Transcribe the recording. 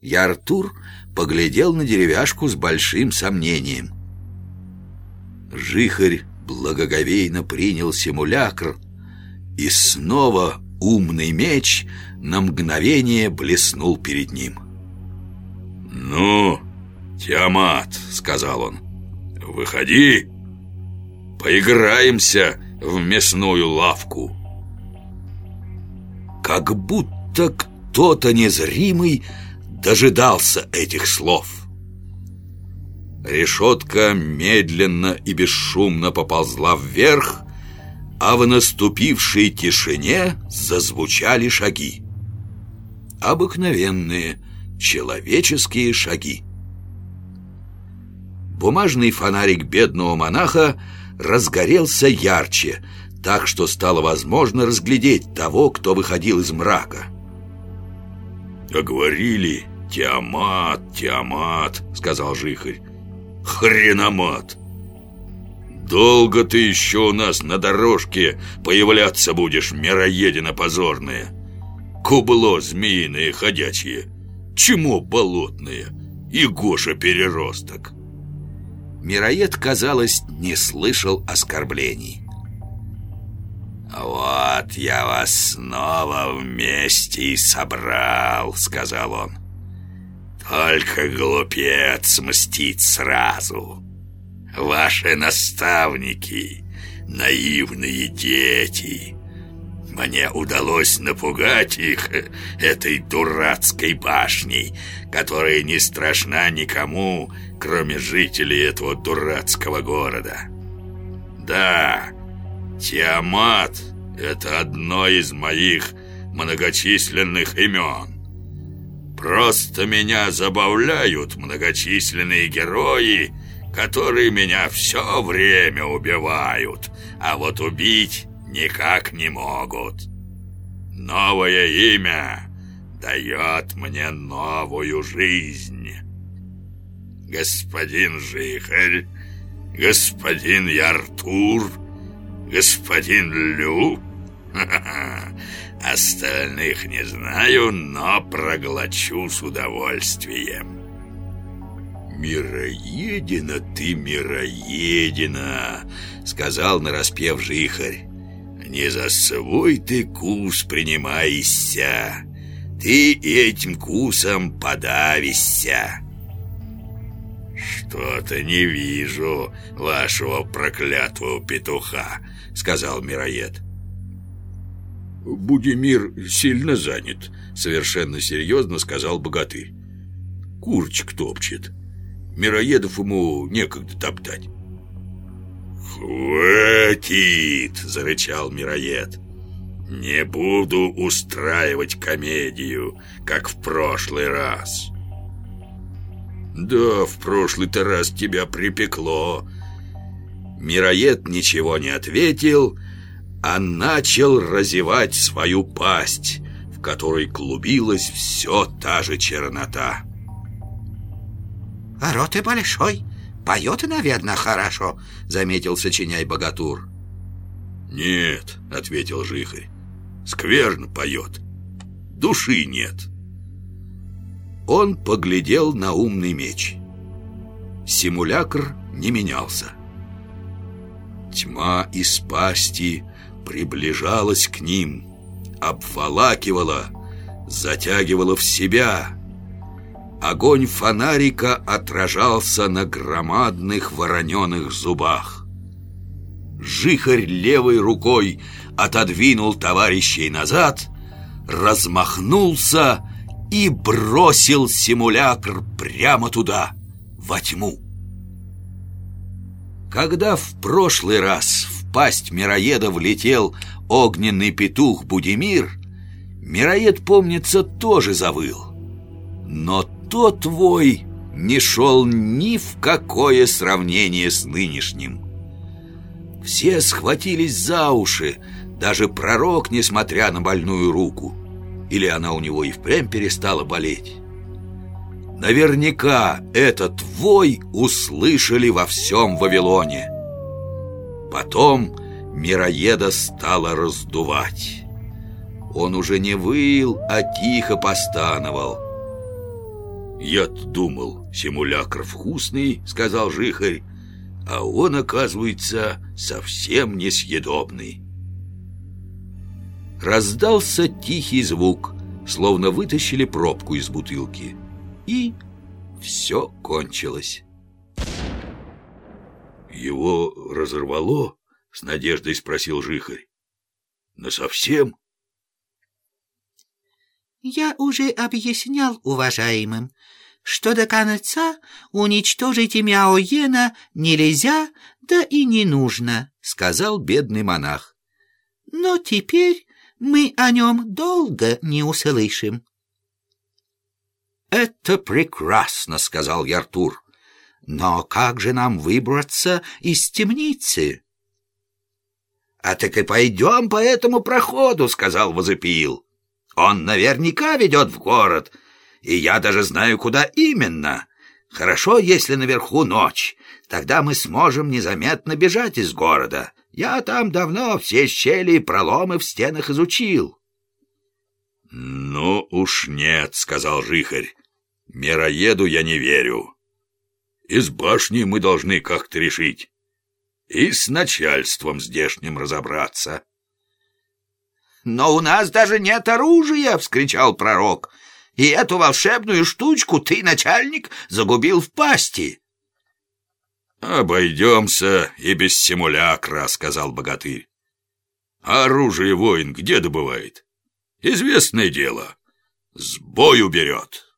И Артур поглядел на деревяшку с большим сомнением. Жихарь благоговейно принял симулякр, и снова умный меч на мгновение блеснул перед ним. «Ну, Тиамат», — сказал он, — «выходи, поиграемся в мясную лавку». Как будто кто-то незримый дожидался этих слов. Решетка медленно и бесшумно поползла вверх, а в наступившей тишине зазвучали шаги. Обыкновенные человеческие шаги. Бумажный фонарик бедного монаха разгорелся ярче, так что стало возможно разглядеть того, кто выходил из мрака. «А говорили, Тиамат, Тиамат», — сказал Жихарь. «Хреномат! Долго ты еще у нас на дорожке появляться будешь, мироедина позорная? Кубло змеиное ходячие, чему болотное и Гоша переросток». Мироед, казалось, не слышал оскорблений. «Вот я вас снова вместе и собрал», — сказал он. «Только глупец мстить сразу. Ваши наставники, наивные дети. Мне удалось напугать их этой дурацкой башней, которая не страшна никому, кроме жителей этого дурацкого города. Да, Тиамат — это одно из моих многочисленных имен. Просто меня забавляют многочисленные герои, которые меня все время убивают, а вот убить никак не могут. Новое имя дает мне новую жизнь. Господин Жихарь, господин Яртур — господин Лю? Остальных не знаю, но проглочу с удовольствием. «Мироедина ты, мироедина!» — сказал нараспев жихарь. «Не за свой ты кус принимайся, ты этим кусом подавишься». «Что-то не вижу вашего проклятого петуха», — сказал Мироед. «Будимир сильно занят», — совершенно серьезно сказал богатырь. «Курочек топчет. Мироедов ему некогда топтать». «Хватит!» — зарычал Мироед. «Не буду устраивать комедию, как в прошлый раз». «Да, в прошлый-то раз тебя припекло». Мироед ничего не ответил, а начал разевать свою пасть, в которой клубилась все та же чернота. «А рот и большой, поет, наверное, хорошо», — заметил сочиняй богатур. «Нет», — ответил Жихарь, — «скверно поет, души нет». Он поглядел на умный меч. Симулякр не менялся. Тьма из пасти приближалась к ним, обволакивала, затягивала в себя. Огонь фонарика отражался на громадных вороненых зубах. Жихарь левой рукой отодвинул товарищей назад, размахнулся и бросил симулякр прямо туда, во тьму. Когда в прошлый раз пасть мироеда влетел огненный петух Будимир, мироед, помнится, тоже завыл. Но тот вой не шел ни в какое сравнение с нынешним. Все схватились за уши, даже пророк, несмотря на больную руку. Или она у него и впрямь перестала болеть? Наверняка этот вой услышали во всем Вавилоне. Потом мироеда стало раздувать. Он уже не выл, а тихо постановал. Я-то думал, симулякр вкусный, сказал Жихарь, а он, оказывается, совсем несъедобный. Раздался тихий звук, словно вытащили пробку из бутылки. И все кончилось. «Его разорвало?» — с надеждой спросил Жихарь. «Насовсем?» «Я уже объяснял уважаемым, что до конца уничтожить Мяоена нельзя, да и не нужно», — сказал бедный монах. «Но теперь мы о нем долго не услышим». «Это прекрасно», — сказал Яртур. «Но как же нам выбраться из темницы?» «А так и пойдем по этому проходу», — сказал Возопиил. «Он наверняка ведет в город, и я даже знаю, куда именно. Хорошо, если наверху ночь, тогда мы сможем незаметно бежать из города. Я там давно все щели и проломы в стенах изучил». «Ну уж нет», — сказал Жихарь. «Мироеду я не верю. И с башней мы должны как-то решить. И с начальством здешним разобраться». «Но у нас даже нет оружия!» — вскричал пророк. «И эту волшебную штучку ты, начальник, загубил в пасти!» «Обойдемся и без симулякра», — сказал богатырь. «А оружие воин где добывает? Известное дело. С бою берет».